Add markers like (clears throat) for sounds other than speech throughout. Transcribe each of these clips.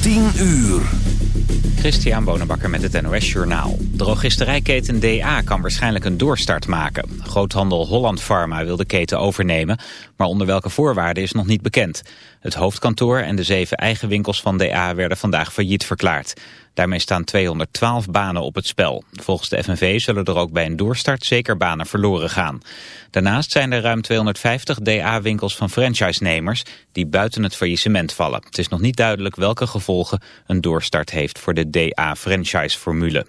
10 uur. Christian Bonenbakker met het NOS Journaal. Drogisterijketen DA kan waarschijnlijk een doorstart maken. Groothandel Holland Pharma wil de keten overnemen, maar onder welke voorwaarden is nog niet bekend. Het hoofdkantoor en de zeven eigen winkels van DA werden vandaag failliet verklaard. Daarmee staan 212 banen op het spel. Volgens de FNV zullen er ook bij een doorstart zeker banen verloren gaan. Daarnaast zijn er ruim 250 DA-winkels van franchise-nemers die buiten het faillissement vallen. Het is nog niet duidelijk welke gevolgen een doorstart heeft voor de DA-franchise-formule.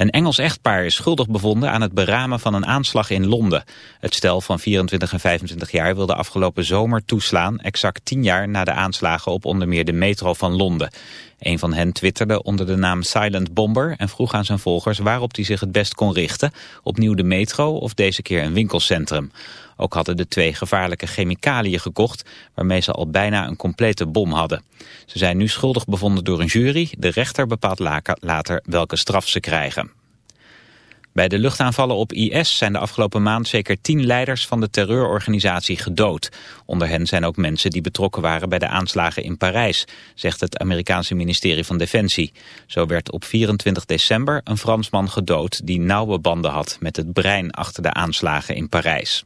Een Engels echtpaar is schuldig bevonden aan het beramen van een aanslag in Londen. Het stel van 24 en 25 jaar wilde afgelopen zomer toeslaan... exact 10 jaar na de aanslagen op onder meer de metro van Londen. Een van hen twitterde onder de naam Silent Bomber... en vroeg aan zijn volgers waarop hij zich het best kon richten. Opnieuw de metro of deze keer een winkelcentrum. Ook hadden de twee gevaarlijke chemicaliën gekocht... waarmee ze al bijna een complete bom hadden. Ze zijn nu schuldig bevonden door een jury. De rechter bepaalt later welke straf ze krijgen. Bij de luchtaanvallen op IS zijn de afgelopen maand zeker tien leiders van de terreurorganisatie gedood. Onder hen zijn ook mensen die betrokken waren bij de aanslagen in Parijs, zegt het Amerikaanse ministerie van Defensie. Zo werd op 24 december een Fransman gedood die nauwe banden had met het brein achter de aanslagen in Parijs.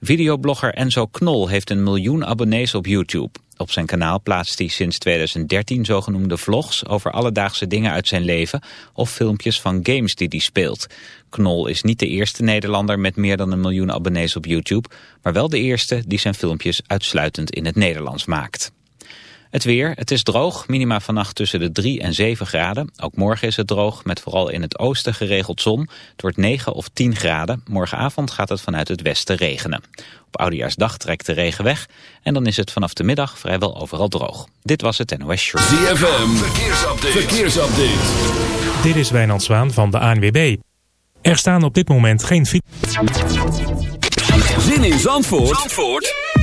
Videoblogger Enzo Knol heeft een miljoen abonnees op YouTube. Op zijn kanaal plaatst hij sinds 2013 zogenoemde vlogs over alledaagse dingen uit zijn leven of filmpjes van games die hij speelt. Knol is niet de eerste Nederlander met meer dan een miljoen abonnees op YouTube, maar wel de eerste die zijn filmpjes uitsluitend in het Nederlands maakt. Het weer, het is droog, minima vannacht tussen de 3 en 7 graden. Ook morgen is het droog, met vooral in het oosten geregeld zon. Het wordt 9 of 10 graden. Morgenavond gaat het vanuit het westen regenen. Op Oudejaarsdag trekt de regen weg. En dan is het vanaf de middag vrijwel overal droog. Dit was het NOS Short. ZFM, verkeersupdate. verkeersupdate. Dit is Wijnand Zwaan van de ANWB. Er staan op dit moment geen... Zin in Zandvoort? Zandvoort?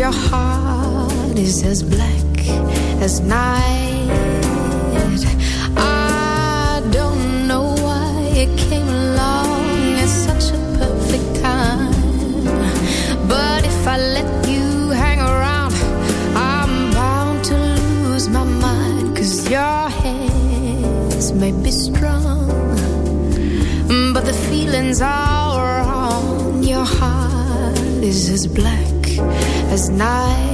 Your heart is as black as night. I don't know why it came along at such a perfect time But if I let you hang around, I'm bound to lose my mind. Cause your hands may be strong, but the feelings are wrong. Your heart is as black as night.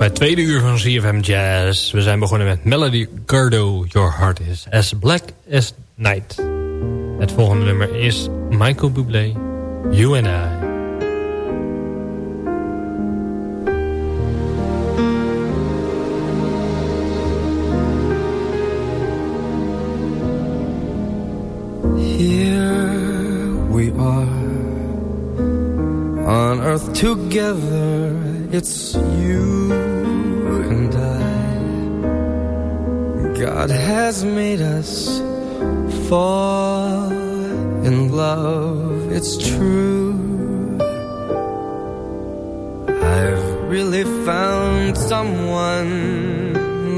Bij het tweede uur van ZFM Jazz. We zijn begonnen met Melody Gardo, Your Heart is as Black as Night. Het volgende nummer is Michael Bublé, You and I. Here we are on earth together. It's you and I. God has made us fall in love. It's true. I've really found someone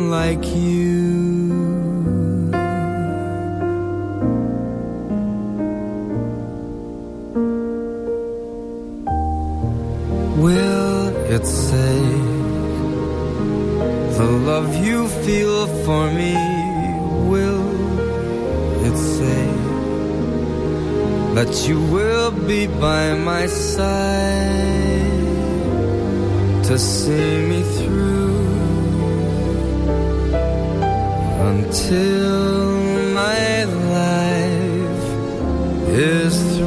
like you. Feel for me? Will it say that you will be by my side to see me through until my life is through?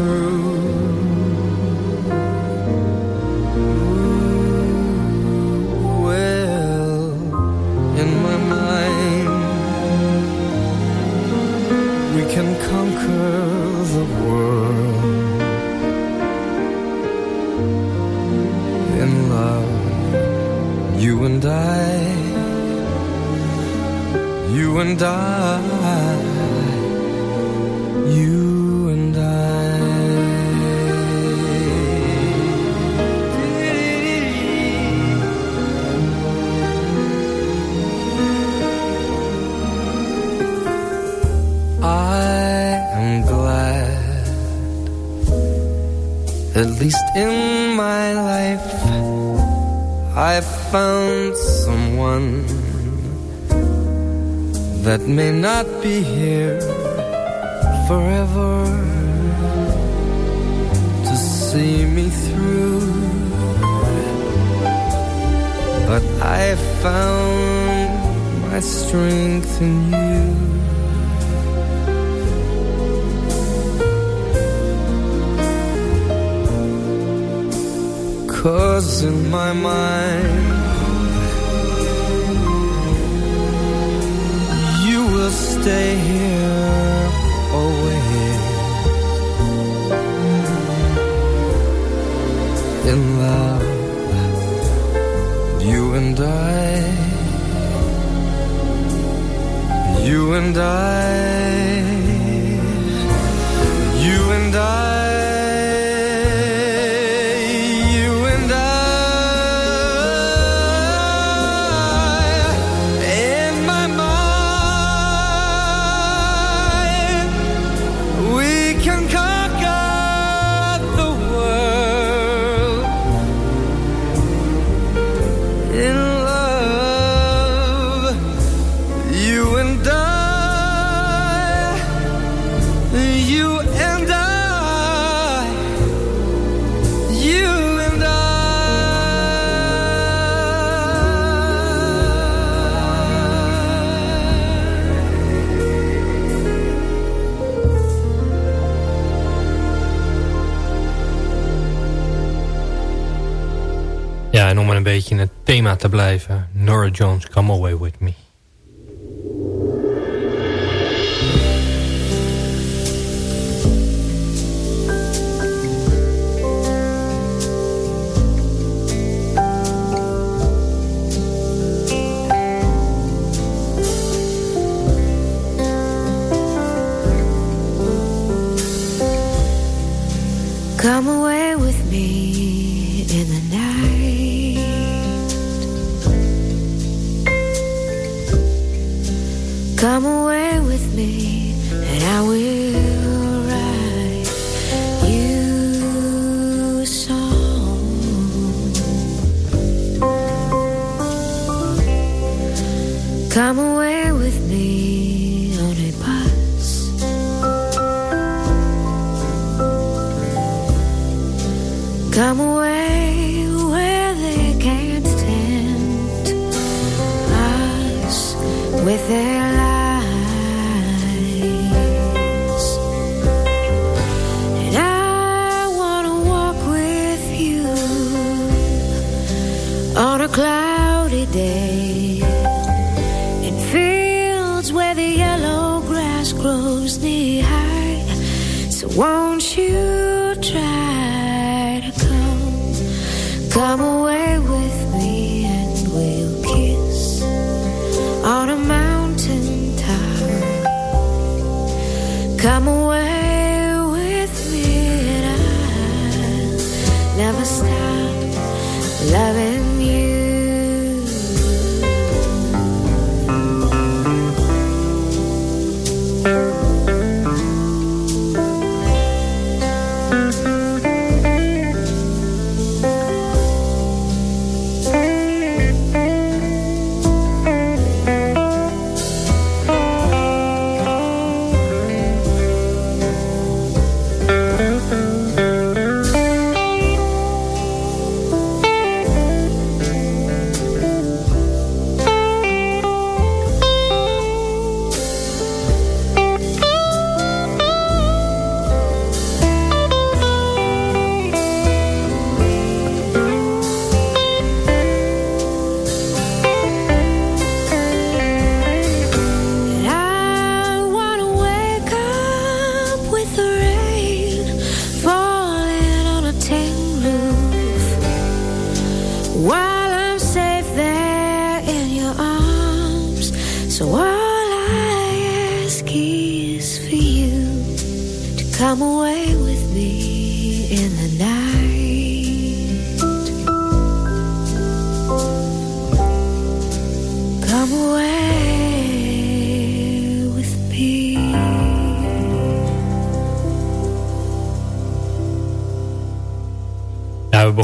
You and I, you and I. I am glad, at least in my life, I found someone that may not be here forever to see me through. But I found my strength in you. Cause in my mind stay here always In love You and I. You and I beetje in het thema te blijven. Nora Jones, Come Away With Me. Come away Come away with me, and I will write you a song. Come away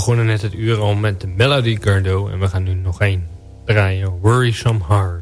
begonnen net het uur al met de Melody Gardo. En we gaan nu nog één draaien. Worrisome Heart.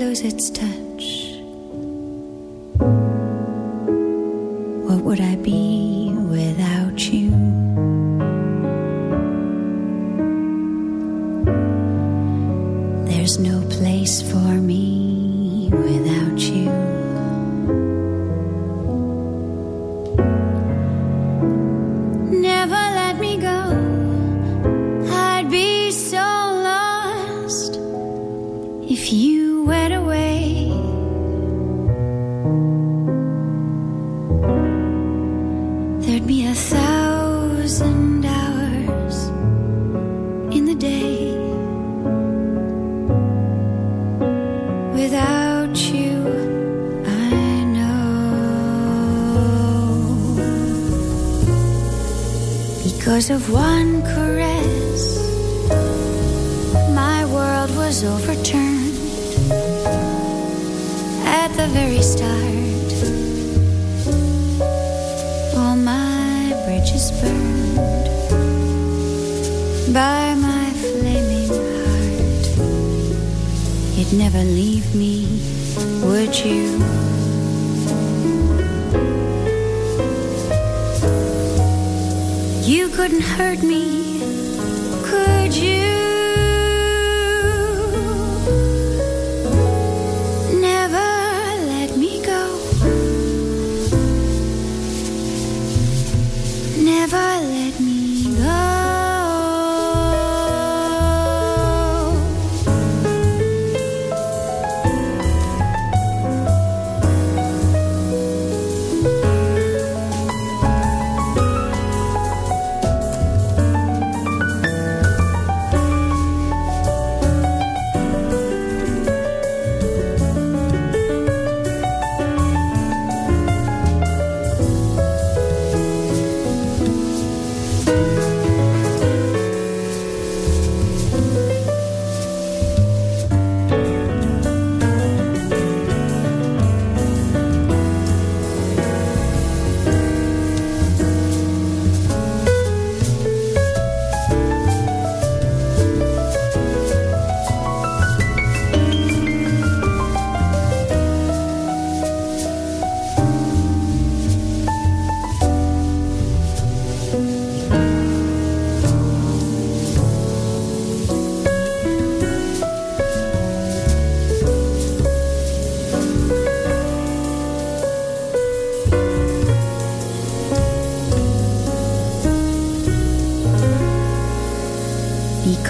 lose its touch.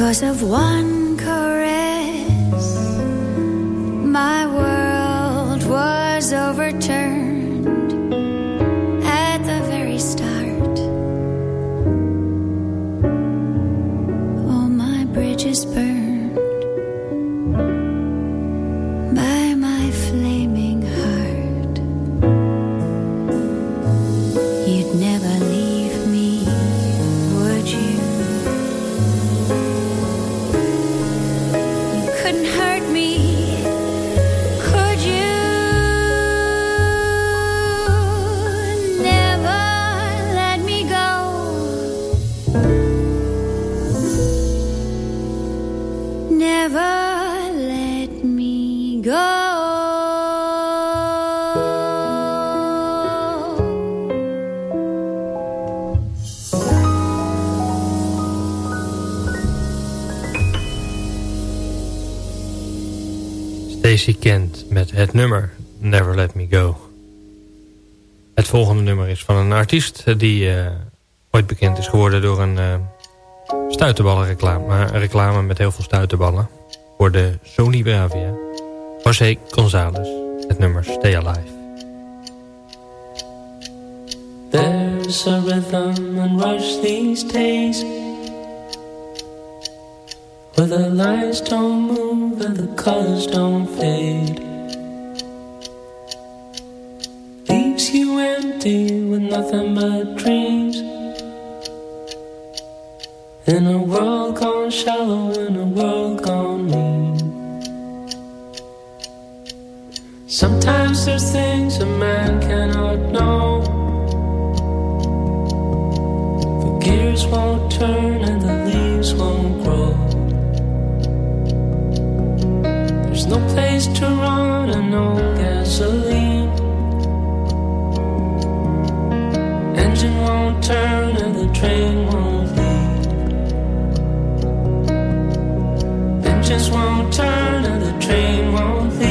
Because of one Stacey Kent met het nummer Never Let Me Go. Het volgende nummer is van een artiest die uh, ooit bekend is geworden door een uh, stuiterballenreclame. Een reclame met heel veel stuiterballen voor de Sony Bravia. José González, het nummer Stay Alive. There's a and rush these days Where the lights don't move and the colors don't fade. Leaves you empty with nothing but dreams. In a world gone shallow, in a world gone mean. Sometimes there's things a man cannot know. The gears won't turn and the leaves won't grow no place to run and no gasoline. Engine won't turn and the train won't leave. Engines won't turn and the train won't leave.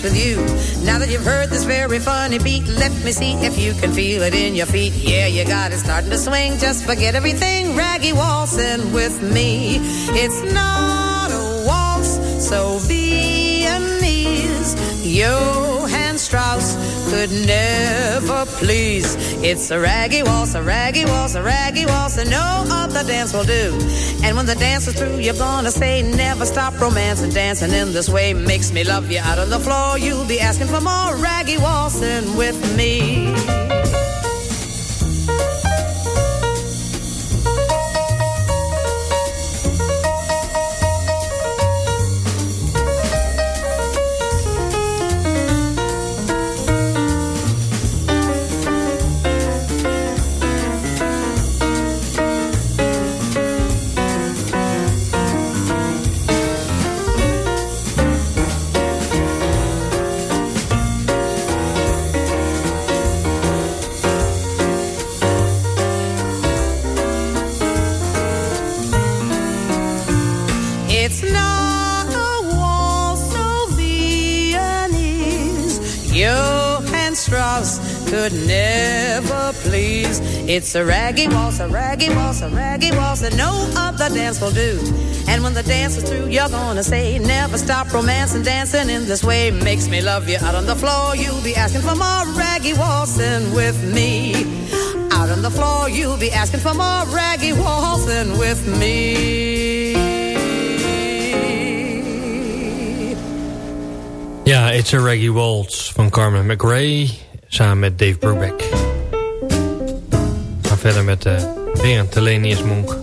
Dance with you. Now that you've heard this very funny beat, let me see if you can feel it in your feet. Yeah, you got it starting to swing. Just forget everything, raggy waltzing with me. It's not a waltz, so Viennese. Hands Strauss could never please. It's a raggy waltz, a raggy waltz, a raggy waltz, and no other dance will do. And when the dance is through, you're gonna say, never stop romancing, dancing in this way makes me love you. Out on the floor, you'll be asking for more raggy waltzing with me. It's a raggy waltz, a raggy waltz, a raggy waltz that no other dance will do. And when the dance is through, you're gonna say, never stop romancing, dancing in this way makes me love you. Out on the floor, you'll be asking for more raggy waltzing with me. Out on the floor, you'll be asking for more raggy waltzing with me. Ja, It's a Reggae Waltz van Carmen McRae samen met Dave Brubeck. Verder met uh, Berend Telenius Monk,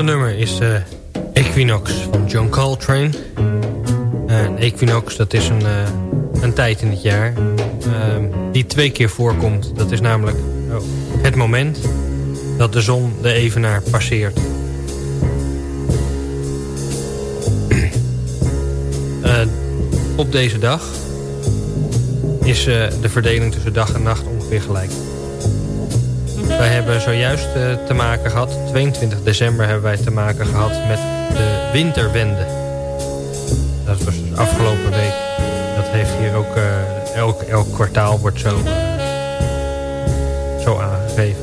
volgende nummer is uh, Equinox van John Coltrane. En Equinox, dat is een, uh, een tijd in het jaar uh, die twee keer voorkomt. Dat is namelijk oh, het moment dat de zon de evenaar passeert. Uh, (clears throat) op deze dag is de verdeling tussen dag en nacht ongeveer gelijk. Wij hebben zojuist uh, te maken gehad, 22 december hebben wij te maken gehad met de winterwende. Dat was dus afgelopen week. Dat heeft hier ook, uh, elk, elk kwartaal wordt zo, zo aangegeven.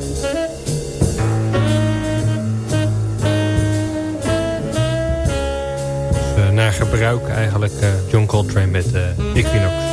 Dus naar gebruik eigenlijk John Coltrane met Equinox.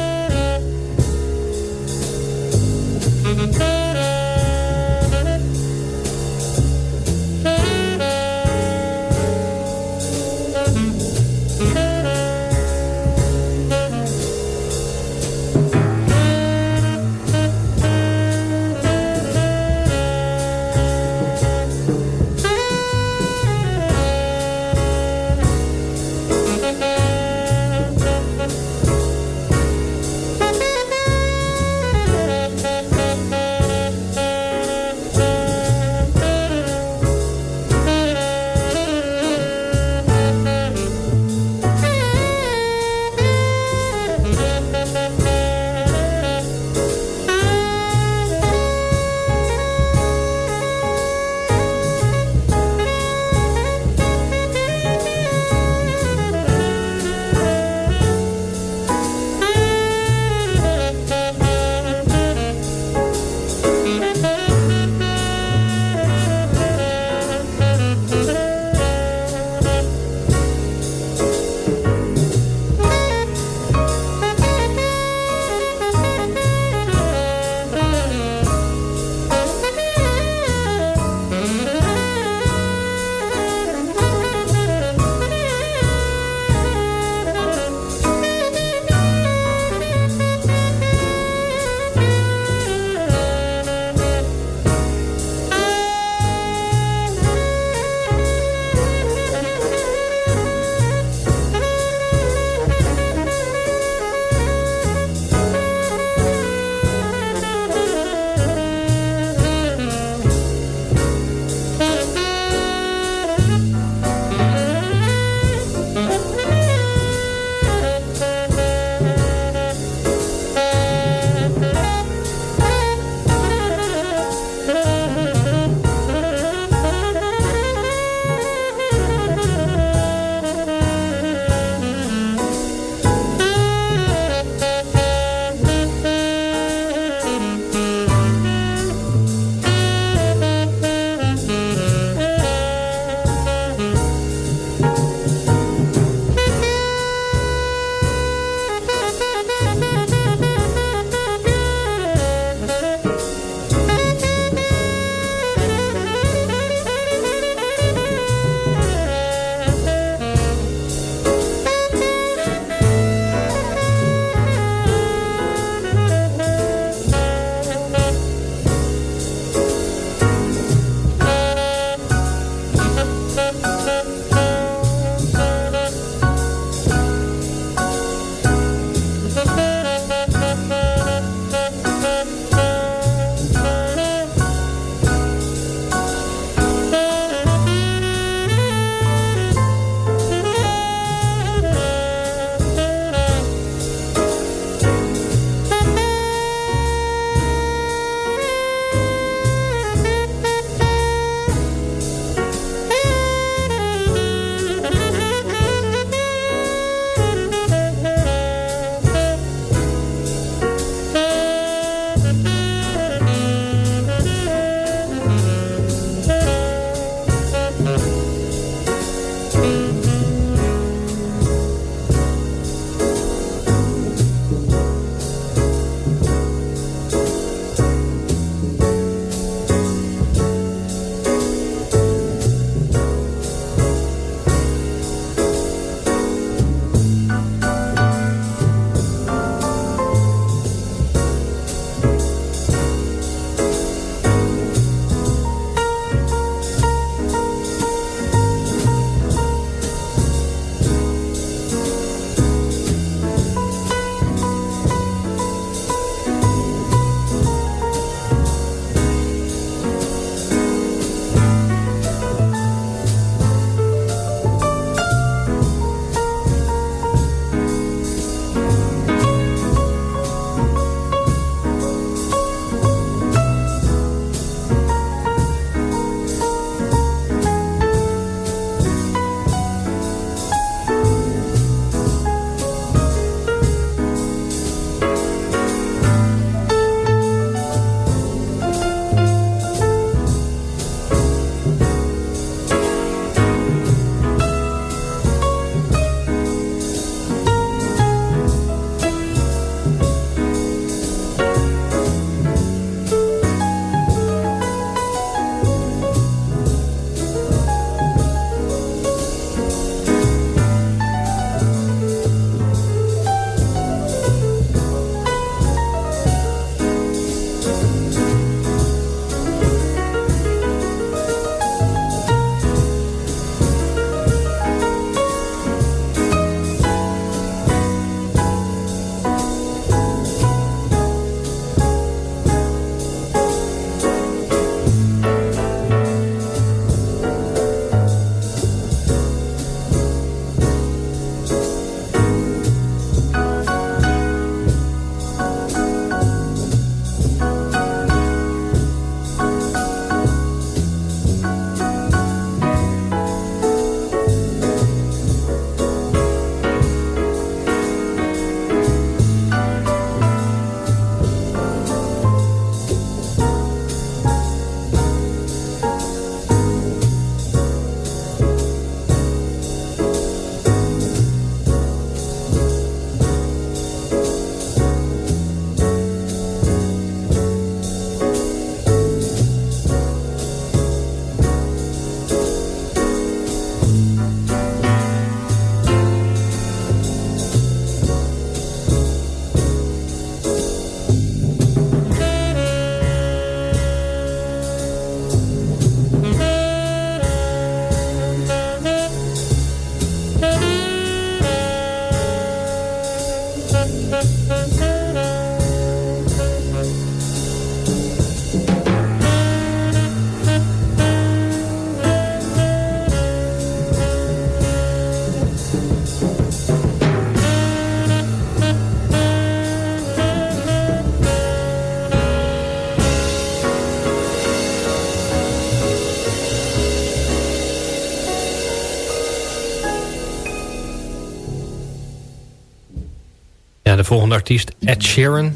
volgende artiest, Ed Sheeran,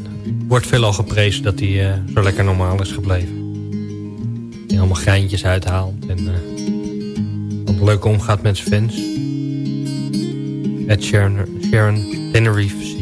wordt veelal geprezen dat hij eh, zo lekker normaal is gebleven. Die allemaal geintjes uithaalt en eh, wat leuk omgaat met zijn fans. Ed Sheeran, Sheeran Tenerife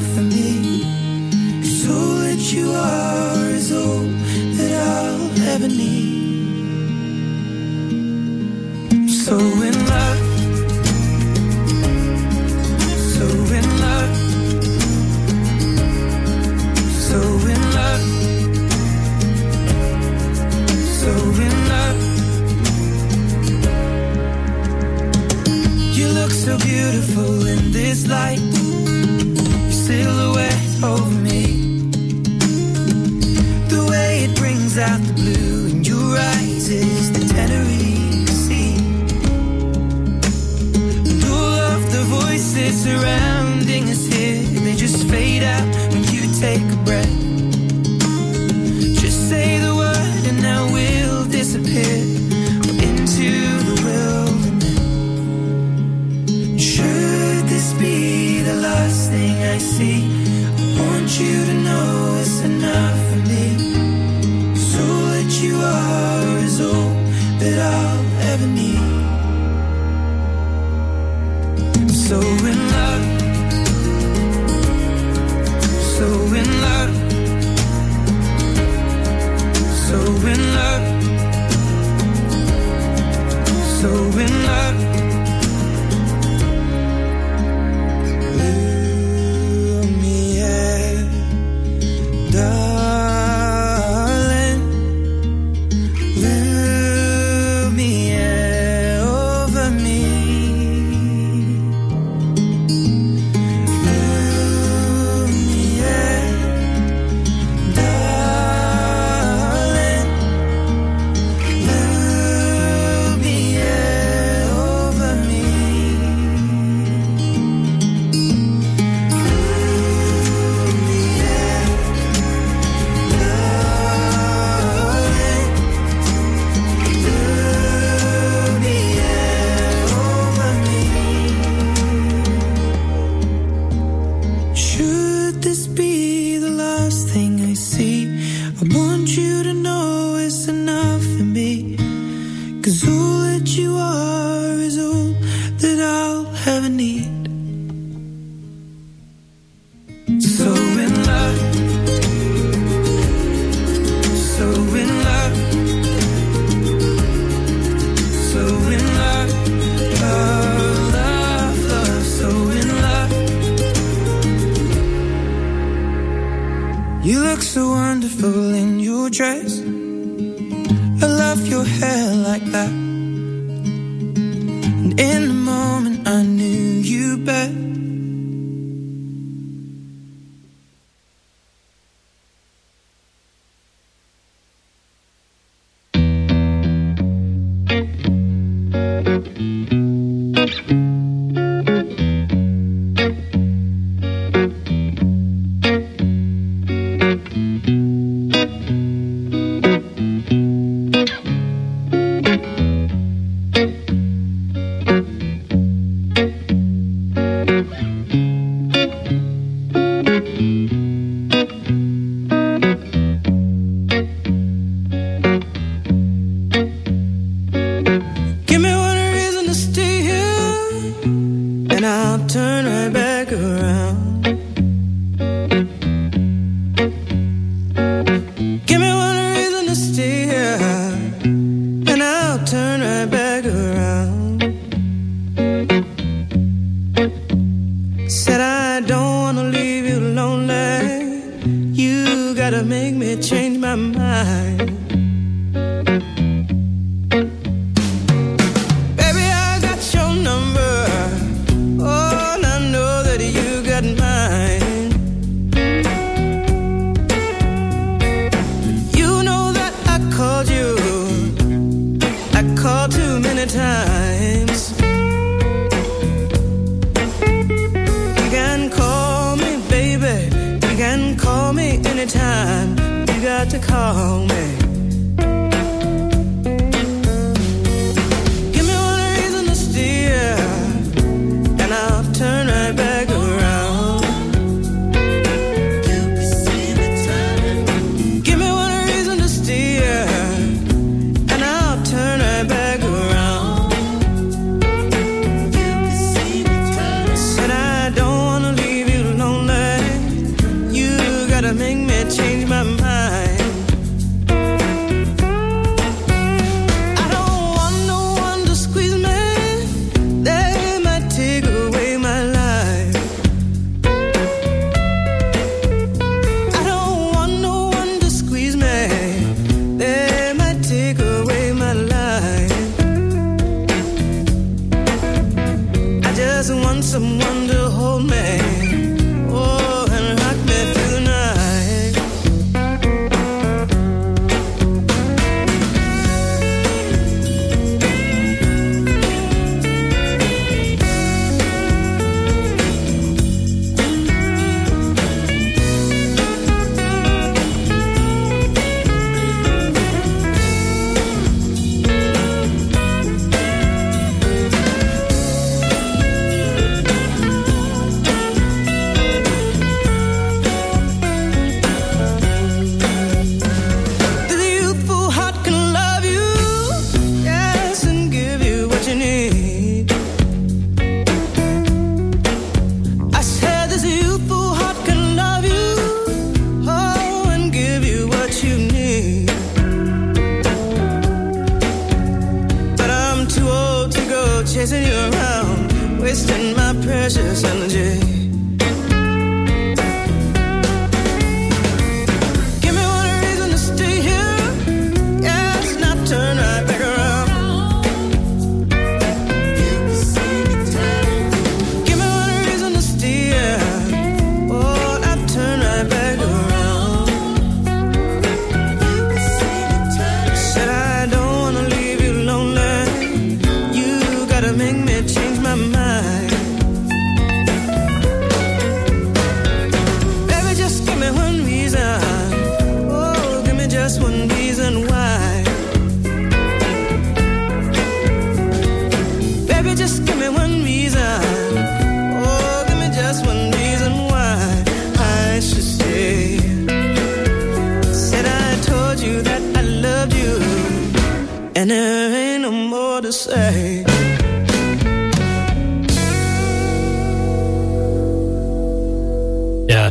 for me.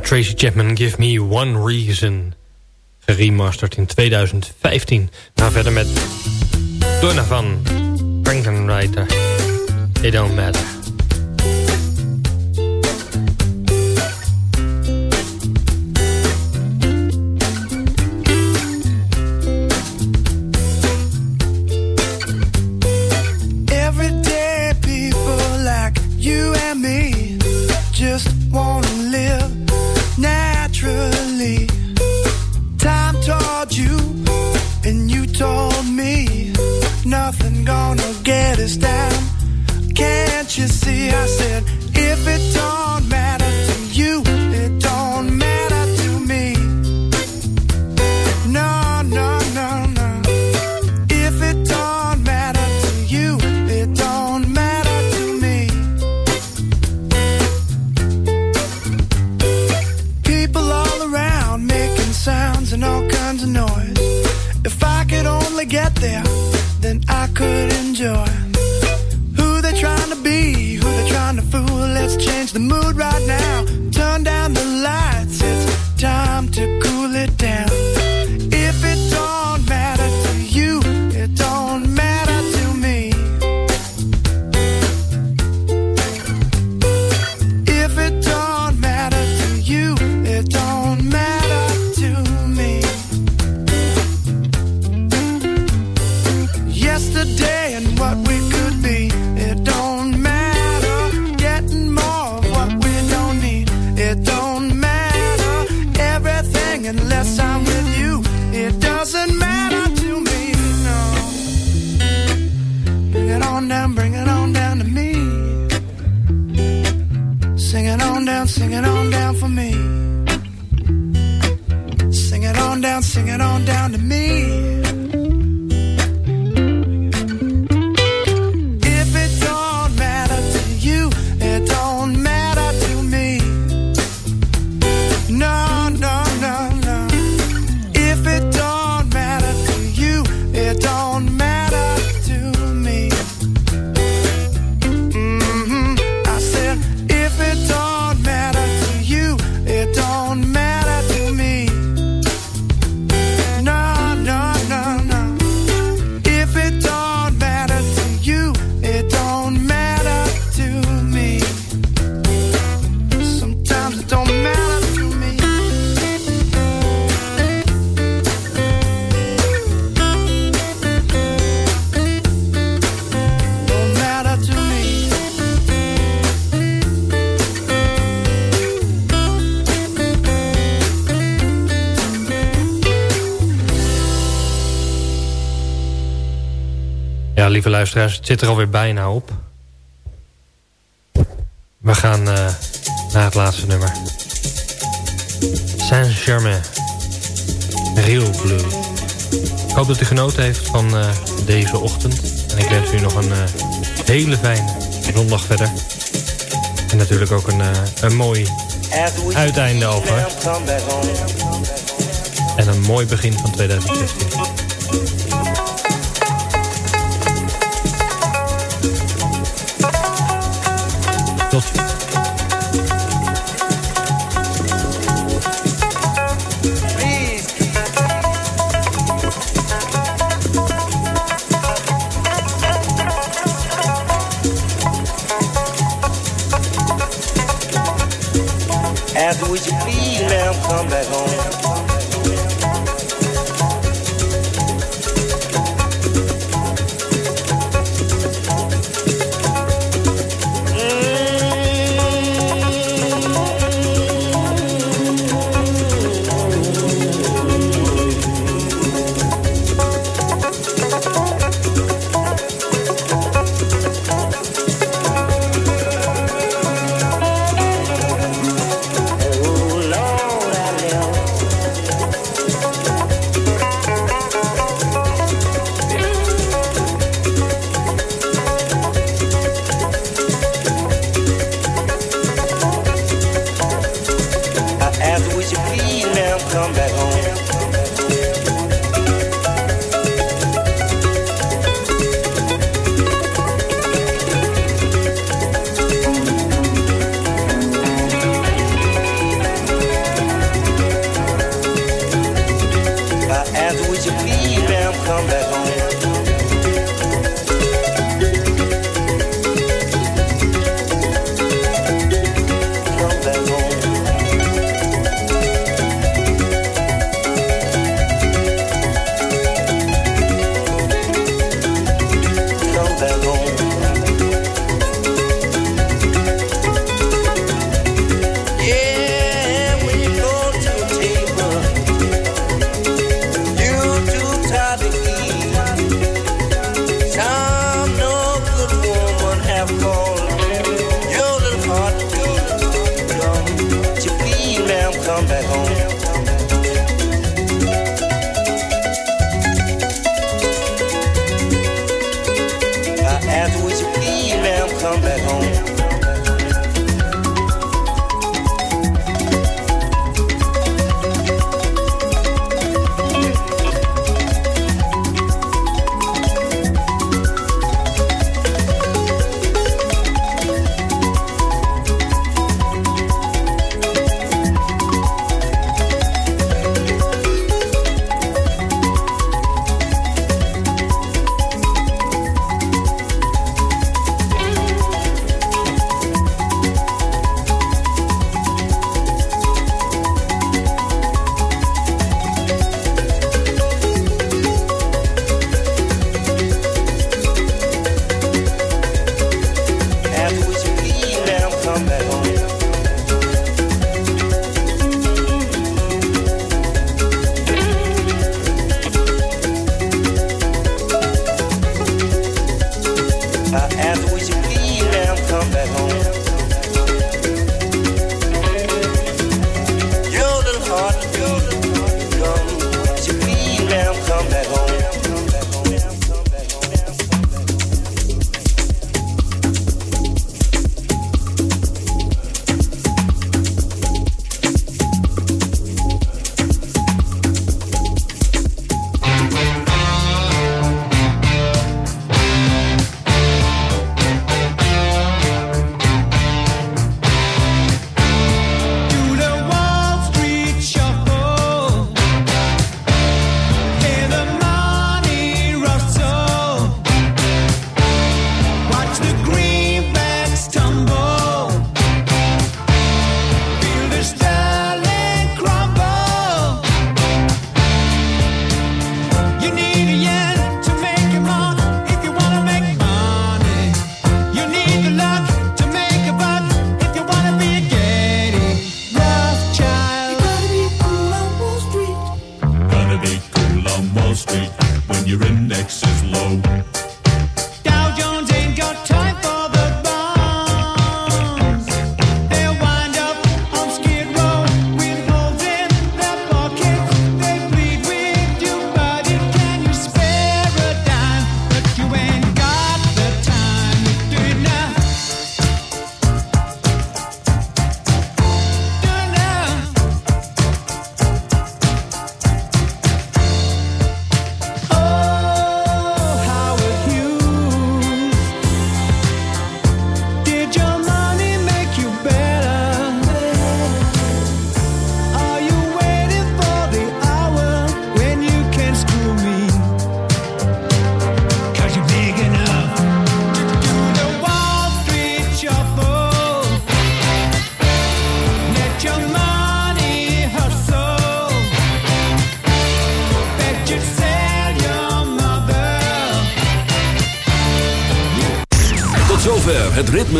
Tracy Chapman, Give Me One Reason. Geremasterd in 2015. We nou, verder met Donovan writer It Don't Matter. come down, bring it luisteraars, het zit er alweer bijna op. We gaan uh, naar het laatste nummer. Saint-Germain. Real Blue. Ik hoop dat u genoten heeft van uh, deze ochtend. En ik wens u nog een uh, hele fijne zondag verder. En natuurlijk ook een, een mooi uiteinde alvast. En een mooi begin van 2016. Come back home?